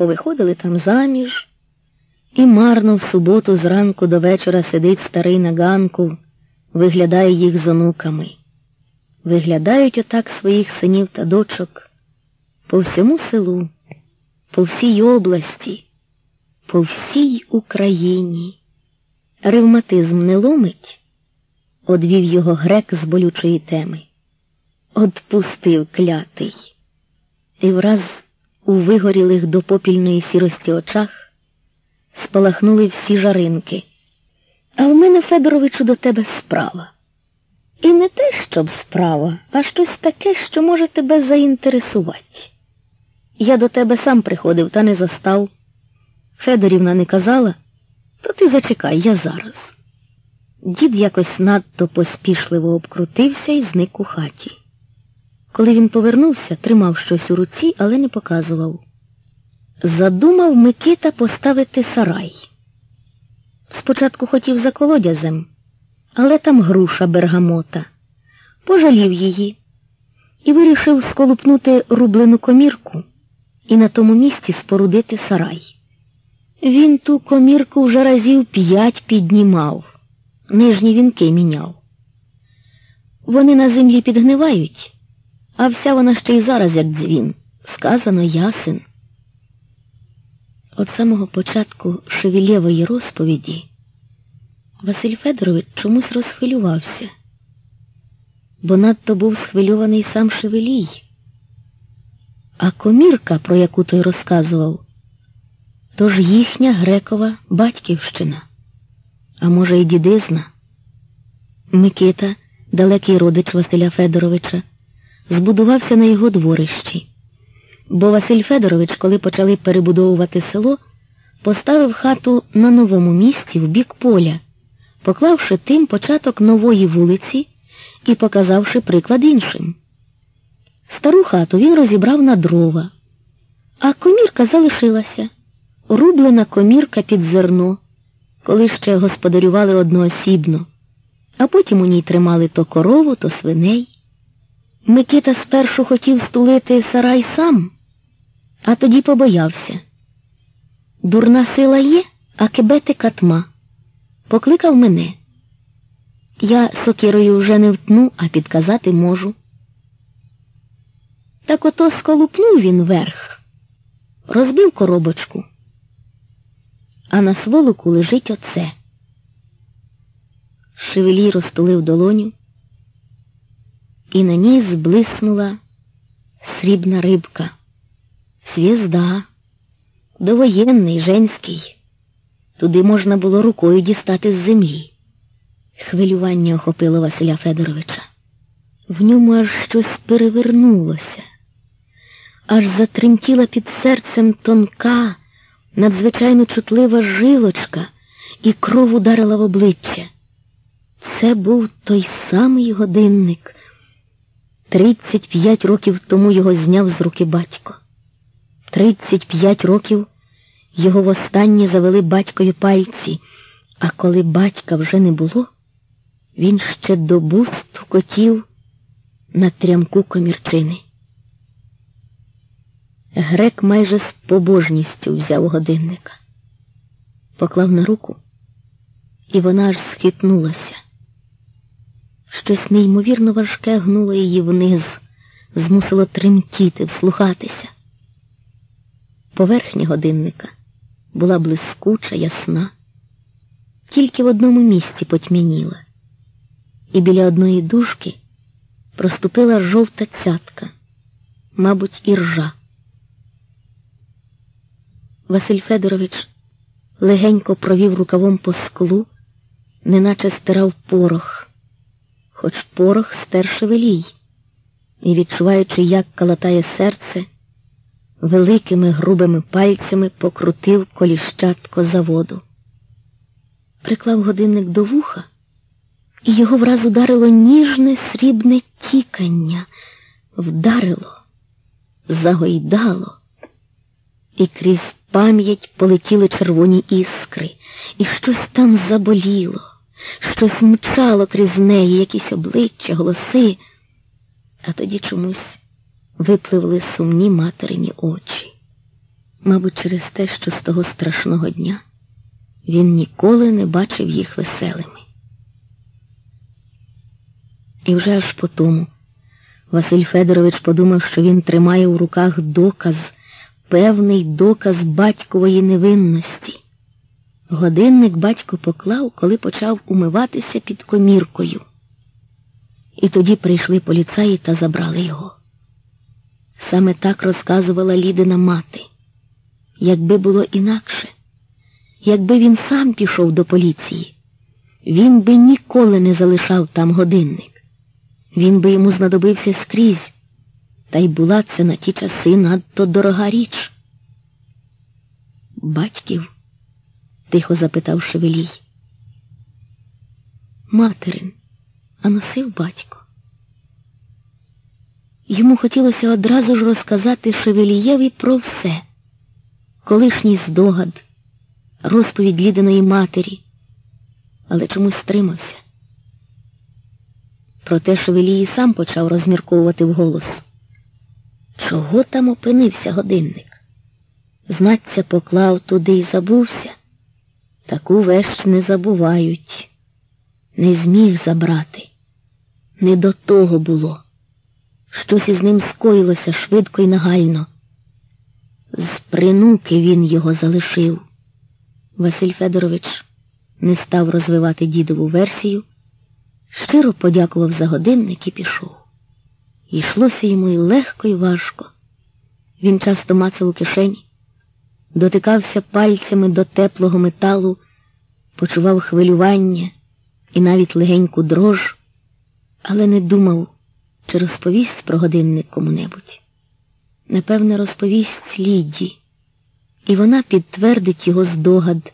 повиходили там заміж, і марно в суботу зранку до вечора сидить старий на ганку, виглядає їх з онуками. Виглядають отак своїх синів та дочок по всьому селу, по всій області, по всій Україні. Ревматизм не ломить, одвів його грек з болючої теми. Отпустив клятий. І враз у вигорілих до попільної сірості очах спалахнули всі жаринки. А в мене, Федоровичу, до тебе справа. І не те, щоб справа, а щось таке, що може тебе заінтересувати. Я до тебе сам приходив, та не застав. Федорівна не казала, то ти зачекай, я зараз. Дід якось надто поспішливо обкрутився і зник у хаті. Коли він повернувся, тримав щось у руці, але не показував. Задумав Микита поставити сарай. Спочатку хотів за колодязем, але там груша бергамота. Пожалів її і вирішив сколупнути рублену комірку і на тому місці спорудити сарай. Він ту комірку вже разів п'ять піднімав, нижні вінки міняв. Вони на землі підгнивають, а вся вона ще й зараз, як дзвін, сказано ясен. От самого початку Шевілєвої розповіді Василь Федорович чомусь розхвилювався, бо надто був схвильований сам Шевелій. А комірка, про яку той розказував, то ж їхня грекова батьківщина, а може, й дідизна. Микита, далекий родич Василя Федоровича, збудувався на його дворищі. Бо Василь Федорович, коли почали перебудовувати село, поставив хату на новому місці в бік поля, поклавши тим початок нової вулиці і показавши приклад іншим. Стару хату він розібрав на дрова, а комірка залишилася, рублена комірка під зерно, коли ще господарювали одноосібно, а потім у ній тримали то корову, то свиней. Микита спершу хотів стулити сарай сам а тоді побоявся. Дурна сила є, а кебети катма. Покликав мене. Я сокирою вже не втну, а підказати можу. Так ото сколупнув він верх, розбив коробочку, а на сволоку лежить оце. Шевелій розтулив долоню, і на ній зблиснула срібна рибка. Звізда, довоєнний, женський. Туди можна було рукою дістати з землі. Хвилювання охопило Василя Федоровича. В ньому аж щось перевернулося, аж затремтіла під серцем тонка, надзвичайно чутлива жилочка, і кров ударила в обличчя. Це був той самий годинник. Тридцять п'ять років тому його зняв з руки батько. Тридцять п'ять років його востаннє завели батькові пальці, а коли батька вже не було, він ще добу стукотів на трямку комірчини. Грек майже з побожністю взяв годинника, поклав на руку, і вона аж схитнулася. Щось неймовірно важке гнуло її вниз, змусило тремтіти, вслухатися. Поверхня годинника була блискуча, ясна, тільки в одному місці потьмяніла, і біля одної дужки проступила жовта цятка, мабуть, і ржа. Василь Федорович легенько провів рукавом по склу, неначе стирав порох, хоч порох стер шевелій, і, відчуваючи, як калатає серце, великими грубими пальцями покрутив коліщатко заводу. Приклав годинник до вуха, і його враз ударило ніжне срібне тікання, вдарило, загойдало, і крізь пам'ять полетіли червоні іскри, і щось там заболіло, щось мчало крізь неї, якісь обличчя, голоси, а тоді чомусь випливли сумні материні очі. Мабуть, через те, що з того страшного дня він ніколи не бачив їх веселими. І вже аж по тому Василь Федорович подумав, що він тримає у руках доказ, певний доказ батькової невинності. Годинник батько поклав, коли почав умиватися під коміркою. І тоді прийшли поліцаї та забрали його. Саме так розказувала Лідина мати. Якби було інакше, якби він сам пішов до поліції, він би ніколи не залишав там годинник. Він би йому знадобився скрізь, та й була це на ті часи надто дорога річ. Батьків? Тихо запитав Шевелій. Материн, а носив батько. Йому хотілося одразу ж розказати Шевелієві про все, колишній здогад, розповідь лідиної матері, але чомусь стримався. Проте Шевелій сам почав розмірковувати вголос. Чого там опинився годинник? Знаться поклав туди і забувся. Таку вещь не забувають, не зміг забрати. Не до того було. Щось із ним скоїлося швидко і нагально. З принуки він його залишив. Василь Федорович не став розвивати дідову версію, щиро подякував за годинник і пішов. Йшлося йому і легко, і важко. Він часто мацав у кишені, дотикався пальцями до теплого металу, почував хвилювання і навіть легеньку дрож, але не думав, чи розповість про годинник кому-небудь. Напевне, розповість Ліді, і вона підтвердить його здогад.